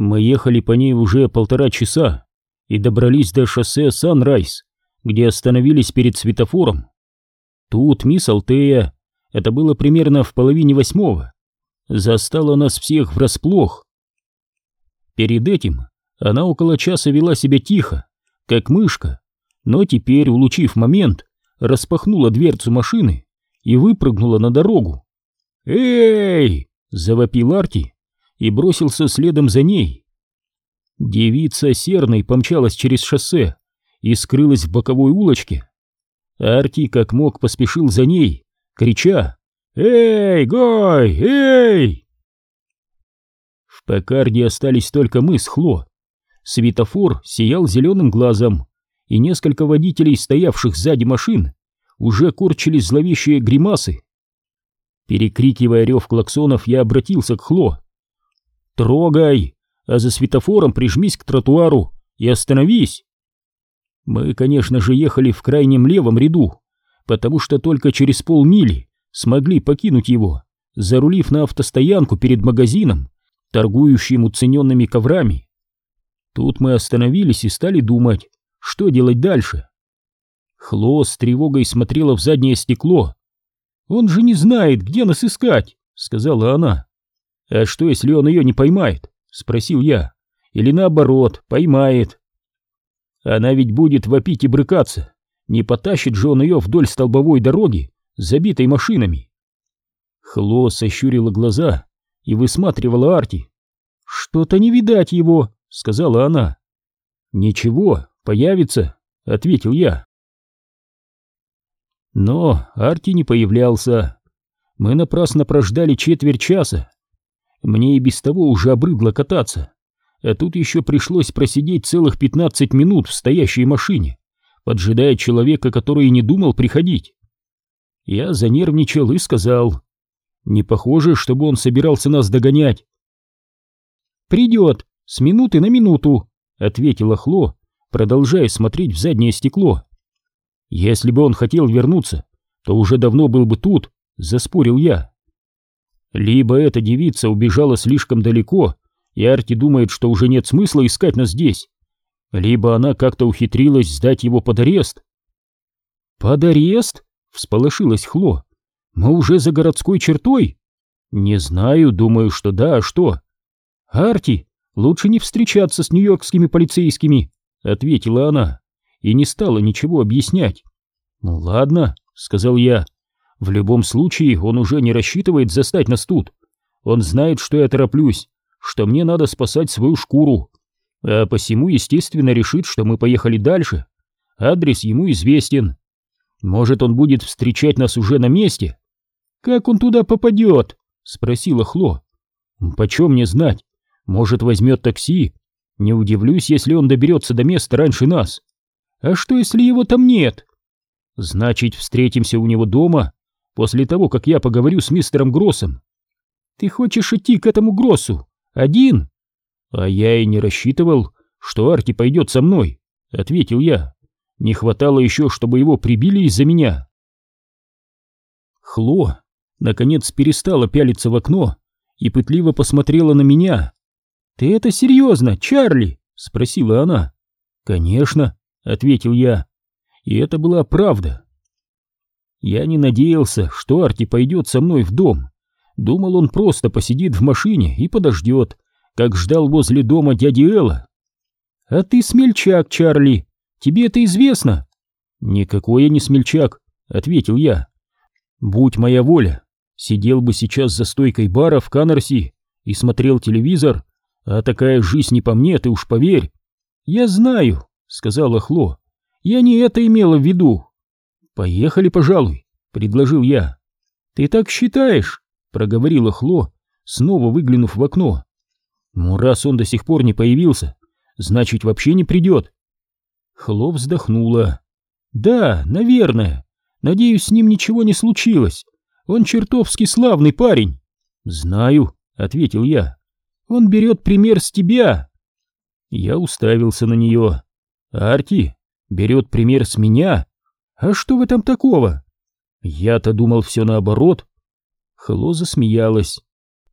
Мы ехали по ней уже полтора часа и добрались до шоссе Санрайз, где остановились перед светофором. Тут мисс Алтея, это было примерно в половине восьмого, застала нас всех врасплох. Перед этим она около часа вела себя тихо, как мышка, но теперь, улучив момент, распахнула дверцу машины и выпрыгнула на дорогу. «Эй!» — завопил Арти и бросился следом за ней. Девица серной помчалась через шоссе и скрылась в боковой улочке. Арти как мог поспешил за ней, крича «Эй, Гой, эй!» В Пекарде остались только мы с Хло. Светофор сиял зеленым глазом, и несколько водителей, стоявших сзади машин, уже корчились зловещие гримасы. Перекрикивая рев клаксонов, я обратился к Хло. «Трогай, а за светофором прижмись к тротуару и остановись!» Мы, конечно же, ехали в крайнем левом ряду, потому что только через полмили смогли покинуть его, зарулив на автостоянку перед магазином, торгующим уцененными коврами. Тут мы остановились и стали думать, что делать дальше. Хло с тревогой смотрела в заднее стекло. «Он же не знает, где нас искать», — сказала она. «А что, если он ее не поймает?» — спросил я. «Или наоборот, поймает?» Она ведь будет вопить и брыкаться. Не потащит же он ее вдоль столбовой дороги, забитой машинами. Хло сощурила глаза и высматривала Арти. «Что-то не видать его», — сказала она. «Ничего, появится», — ответил я. Но Арти не появлялся. Мы напрасно прождали четверть часа. Мне и без того уже обрыдло кататься а тут еще пришлось просидеть целых пятнадцать минут в стоящей машине, поджидая человека, который не думал приходить. Я занервничал и сказал, не похоже, чтобы он собирался нас догонять. «Придет, с минуты на минуту», — ответила Хло, продолжая смотреть в заднее стекло. «Если бы он хотел вернуться, то уже давно был бы тут», — заспорил я. Либо эта девица убежала слишком далеко, и Арти думает, что уже нет смысла искать нас здесь. Либо она как-то ухитрилась сдать его под арест. «Под арест?» — всполошилась Хло. «Мы уже за городской чертой?» «Не знаю, думаю, что да, а что?» «Арти, лучше не встречаться с нью-йоркскими полицейскими», — ответила она, и не стала ничего объяснять. «Ну ладно», — сказал я, — «в любом случае он уже не рассчитывает застать нас тут. Он знает, что я тороплюсь, что мне надо спасать свою шкуру, а посему, естественно, решит, что мы поехали дальше. Адрес ему известен. Может, он будет встречать нас уже на месте? Как он туда попадет? Спросила Хло. Почем мне знать? Может, возьмет такси? Не удивлюсь, если он доберется до места раньше нас. А что, если его там нет? Значит, встретимся у него дома, после того, как я поговорю с мистером Гроссом. Ты хочешь идти к этому Гроссу? Один? А я и не рассчитывал, что Арти пойдет со мной, ответил я. Не хватало еще, чтобы его прибили из-за меня. Хло, наконец, перестала пялиться в окно и пытливо посмотрела на меня. «Ты это серьезно, Чарли?» — спросила она. «Конечно», — ответил я. И это была правда. Я не надеялся, что Арти пойдет со мной в дом. Думал, он просто посидит в машине и подождет, как ждал возле дома дяди Элла. «А ты смельчак, Чарли, тебе это известно?» «Никакой я не смельчак», — ответил я. «Будь моя воля, сидел бы сейчас за стойкой бара в Канарси и смотрел телевизор, а такая жизнь не по мне, ты уж поверь». «Я знаю», — сказала Хло, — «я не это имела в виду». «Поехали, пожалуй», — предложил я. «Ты так считаешь?» — проговорила Хло, снова выглянув в окно. «Ну, раз он до сих пор не появился, значит, вообще не придет». Хло вздохнула. «Да, наверное. Надеюсь, с ним ничего не случилось. Он чертовски славный парень». «Знаю», — ответил я. «Он берет пример с тебя». Я уставился на нее. «Арти берет пример с меня? А что в этом такого?» «Я-то думал все наоборот. Хло засмеялась.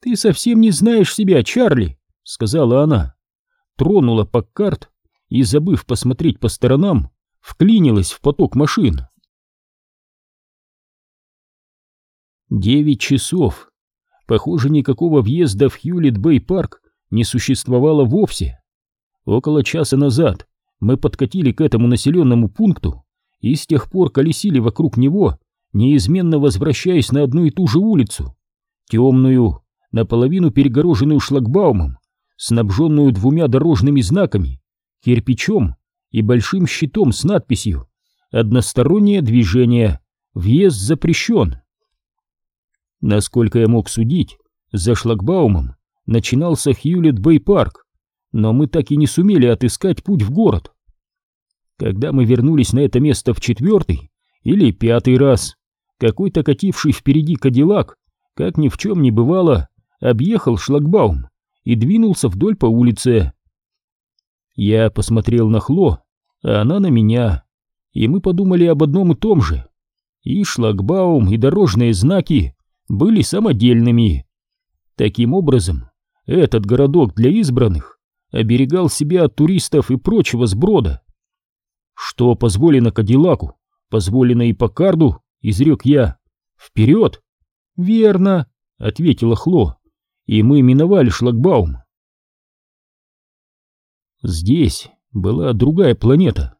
«Ты совсем не знаешь себя, Чарли», — сказала она, тронула Паккарт и, забыв посмотреть по сторонам, вклинилась в поток машин. Девять часов. Похоже, никакого въезда в Хьюлит-Бэй-парк не существовало вовсе. Около часа назад мы подкатили к этому населенному пункту и с тех пор колесили вокруг него, неизменно возвращаясь на одну и ту же улицу, темную, наполовину перегороженную шлагбаумом, снабженную двумя дорожными знаками, кирпичом и большим щитом с надписью «Одностороннее движение, въезд запрещен». Насколько я мог судить, за шлагбаумом начинался Хьюлет-Бэй-парк, но мы так и не сумели отыскать путь в город. Когда мы вернулись на это место в четвертый или пятый раз, какой-то кативший впереди кадиллак, как ни в чем не бывало, объехал шлагбаум и двинулся вдоль по улице. Я посмотрел на Хло, а она на меня, и мы подумали об одном и том же. И шлагбаум, и дорожные знаки были самодельными. Таким образом, этот городок для избранных оберегал себя от туристов и прочего сброда. Что позволено Кадиллаку, позволено и Покарду, изрек я. Вперед! Верно, ответила Хло, и мы миновали шлагбаум. Здесь была другая планета.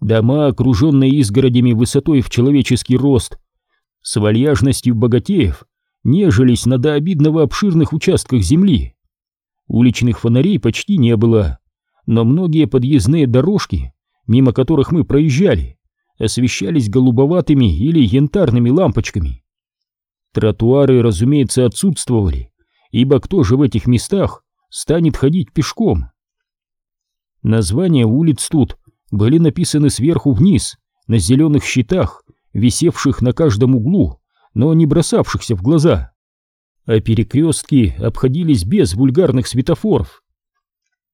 Дома, окруженные изгородями высотой в человеческий рост, с вальяжностью богатеев, нежились на до обидного обширных участках земли. Уличных фонарей почти не было, но многие подъездные дорожки мимо которых мы проезжали, освещались голубоватыми или янтарными лампочками. Тротуары, разумеется, отсутствовали, ибо кто же в этих местах станет ходить пешком? Названия улиц тут были написаны сверху вниз, на зеленых щитах, висевших на каждом углу, но не бросавшихся в глаза. А перекрестки обходились без вульгарных светофоров.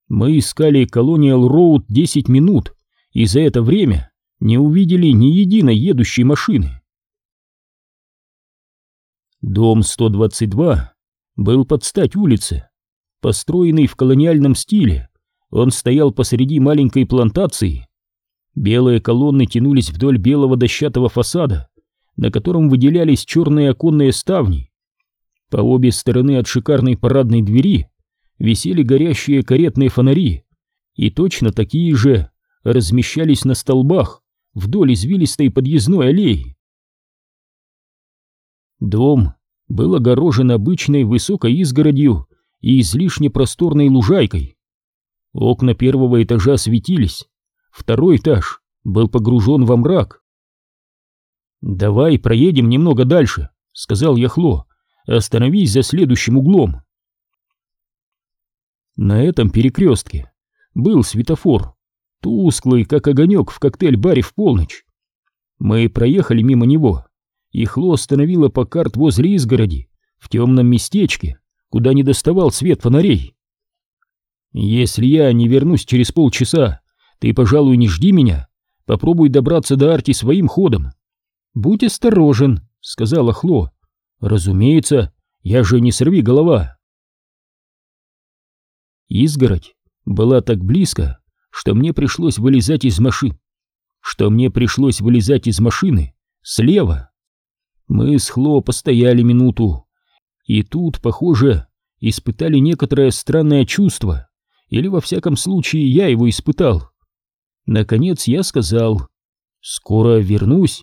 Мы искали Колониал Роуд 10 минут, и за это время не увидели ни единой едущей машины. Дом 122 был под стать улице. Построенный в колониальном стиле, он стоял посреди маленькой плантации. Белые колонны тянулись вдоль белого дощатого фасада, на котором выделялись черные оконные ставни. По обе стороны от шикарной парадной двери висели горящие каретные фонари, и точно такие же размещались на столбах вдоль извилистой подъездной аллеи. Дом был огорожен обычной высокой изгородью и излишне просторной лужайкой. Окна первого этажа светились, второй этаж был погружен во мрак. «Давай проедем немного дальше», — сказал Яхло, — «остановись за следующим углом». На этом перекрестке был светофор, тусклый, как огонек в коктейль-баре в полночь. Мы проехали мимо него, и Хло остановила по карт возле изгороди, в темном местечке, куда не доставал свет фонарей. «Если я не вернусь через полчаса, ты, пожалуй, не жди меня, попробуй добраться до Арти своим ходом». «Будь осторожен», — сказала Хло. «Разумеется, я же не сорви голова». Изгородь была так близко, что мне пришлось вылезать из машины, что мне пришлось вылезать из машины слева. Мы с Хло постояли минуту, и тут, похоже, испытали некоторое странное чувство, или во всяком случае я его испытал. Наконец я сказал, «Скоро вернусь».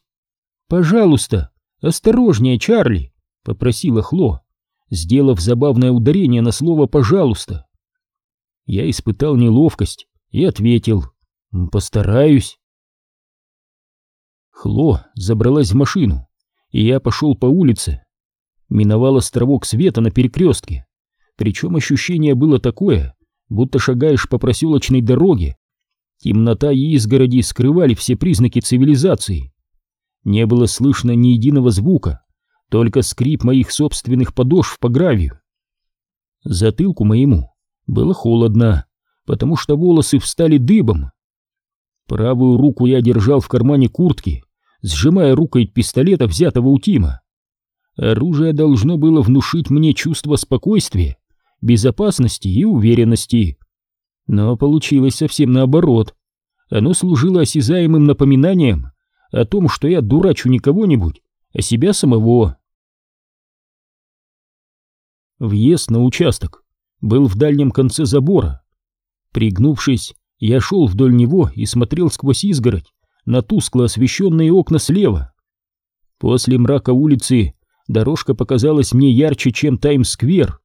«Пожалуйста, осторожнее, Чарли», — попросила Хло, сделав забавное ударение на слово «пожалуйста». Я испытал неловкость, и ответил «Постараюсь». Хло забралась в машину, и я пошел по улице. Миновал островок света на перекрестке, причем ощущение было такое, будто шагаешь по проселочной дороге. Темнота и изгороди скрывали все признаки цивилизации. Не было слышно ни единого звука, только скрип моих собственных подошв по гравию. Затылку моему было холодно, потому что волосы встали дыбом. Правую руку я держал в кармане куртки, сжимая рукой пистолета, взятого у Тима. Оружие должно было внушить мне чувство спокойствия, безопасности и уверенности. Но получилось совсем наоборот. Оно служило осязаемым напоминанием о том, что я дурачу не кого-нибудь, а себя самого. Въезд на участок был в дальнем конце забора. Пригнувшись, я шел вдоль него и смотрел сквозь изгородь на тускло освещенные окна слева. После мрака улицы дорожка показалась мне ярче, чем Таймс-сквер.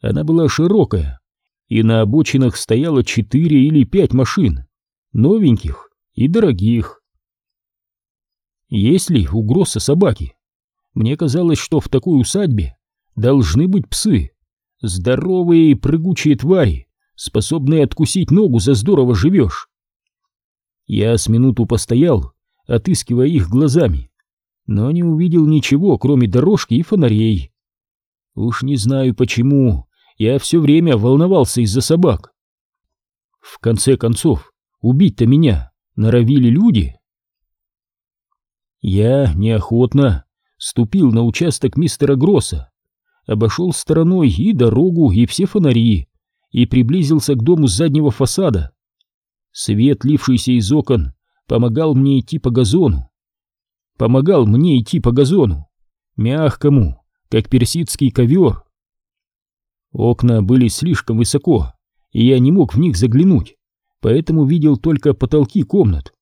Она была широкая, и на обочинах стояло четыре или пять машин, новеньких и дорогих. Есть ли угроза собаки? Мне казалось, что в такой усадьбе должны быть псы, здоровые и прыгучие твари, способные откусить ногу за здорово живешь. Я с минуту постоял, отыскивая их глазами, но не увидел ничего, кроме дорожки и фонарей. Уж не знаю почему, я все время волновался из-за собак. В конце концов, убить-то меня норовили люди. Я неохотно ступил на участок мистера Гросса, обошел стороной и дорогу, и все фонари, и приблизился к дому с заднего фасада. Свет, лившийся из окон, помогал мне идти по газону. Помогал мне идти по газону, мягкому, как персидский ковер. Окна были слишком высоко, и я не мог в них заглянуть, поэтому видел только потолки комнат.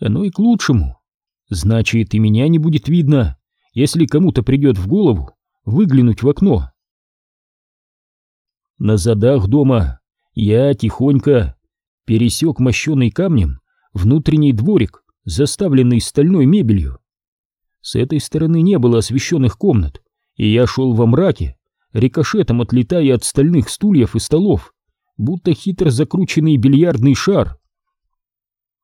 Оно и к лучшему. Значит, и меня не будет видно, если кому-то придет в голову выглянуть в окно. На задах дома я тихонько пересек мощенный камнем внутренний дворик, заставленный стальной мебелью. С этой стороны не было освещенных комнат, и я шел во мраке, рикошетом отлетая от стальных стульев и столов, будто хитро закрученный бильярдный шар.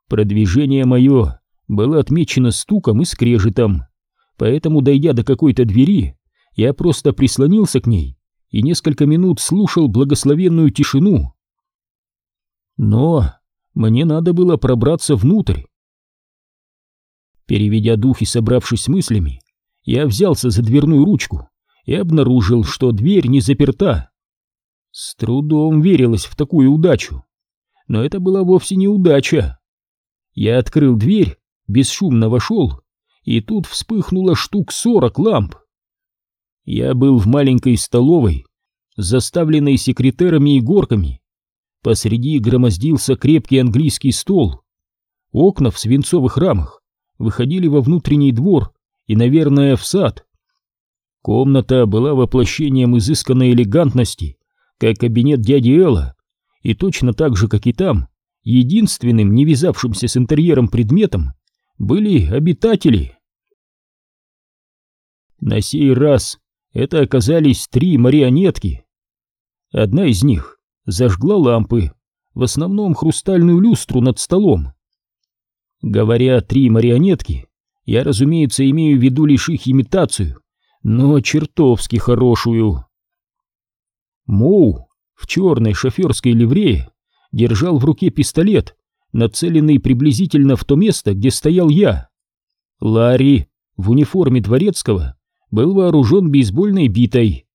Продвижение мое было отмечено стуком и скрежетом, поэтому, дойдя до какой-то двери, я просто прислонился к ней и несколько минут слушал благословенную тишину. Но мне надо было пробраться внутрь. Переведя дух и собравшись с мыслями, я взялся за дверную ручку и обнаружил, что дверь не заперта. С трудом верилось в такую удачу. Но это была вовсе не удача. Я открыл дверь, бесшумно вошел, и тут вспыхнуло штук сорок ламп. Я был в маленькой столовой, заставленной секретерами и горками. Посреди громоздился крепкий английский стол. Окна в свинцовых рамах выходили во внутренний двор и, наверное, в сад. Комната была воплощением изысканной элегантности, как кабинет дяди Элла, и точно так же, как и там, единственным не вязавшимся с интерьером предметом были обитатели. На сей раз это оказались три марионетки. Одна из них зажгла лампы, в основном хрустальную люстру над столом. Говоря «три марионетки», я, разумеется, имею в виду лишь их имитацию, но чертовски хорошую. Моу в черной шоферской ливрее держал в руке пистолет, нацеленный приблизительно в то место, где стоял я. Ларри в униформе дворецкого был вооружен бейсбольной битой,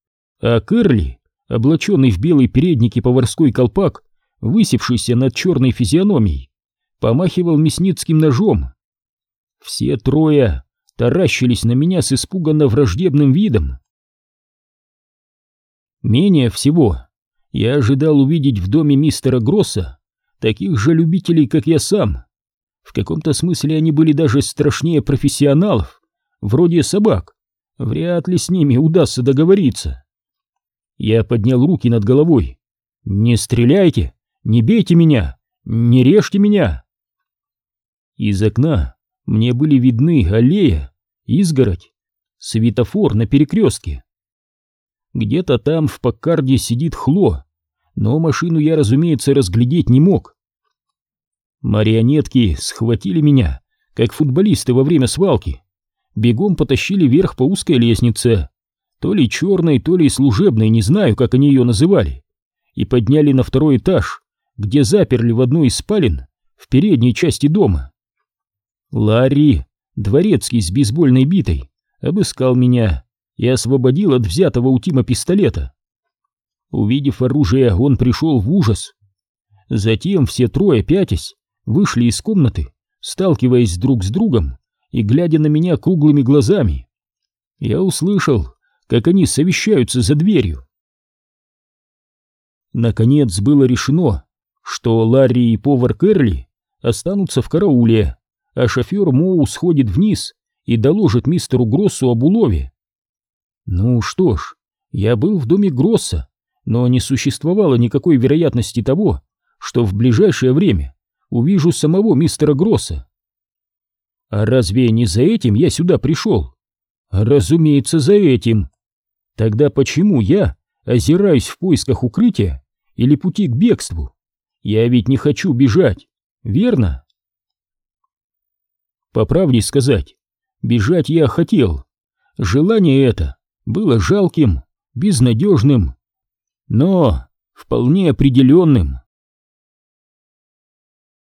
а Кэрли, облаченный в белый передник и поварской колпак, высевшийся над черной физиономией, помахивал мясницким ножом. Все трое таращились на меня с испуганно враждебным видом. Менее всего я ожидал увидеть в доме мистера Гросса таких же любителей, как я сам. В каком-то смысле они были даже страшнее профессионалов, вроде собак. Вряд ли с ними удастся договориться. Я поднял руки над головой. «Не стреляйте! Не бейте меня! Не режьте меня!» Из окна мне были видны аллея, изгородь, светофор на перекрестке. Где-то там в Паккарде сидит Хло, но машину я, разумеется, разглядеть не мог. Марионетки схватили меня, как футболисты во время свалки, бегом потащили вверх по узкой лестнице, то ли черной, то ли служебной, не знаю, как они ее называли, и подняли на второй этаж, где заперли в одной из спален в передней части дома. Ларри, дворецкий с бейсбольной битой, обыскал меня и освободил от взятого у Тима пистолета. Увидев оружие, он пришел в ужас. Затем все трое, пятясь, вышли из комнаты, сталкиваясь друг с другом и глядя на меня круглыми глазами. Я услышал, как они совещаются за дверью. Наконец было решено, что Ларри и повар Кэрли останутся в карауле, а шофер Моу сходит вниз и доложит мистеру Гроссу об улове. Ну что ж, я был в доме Гросса, но не существовало никакой вероятности того, что в ближайшее время увижу самого мистера Гросса. Разве не за этим я сюда пришел? Разумеется, за этим. Тогда почему я озираюсь в поисках укрытия или пути к бегству? Я ведь не хочу бежать, верно? По правде сказать, бежать я хотел. Желание это было жалким, безнадежным, но вполне определенным.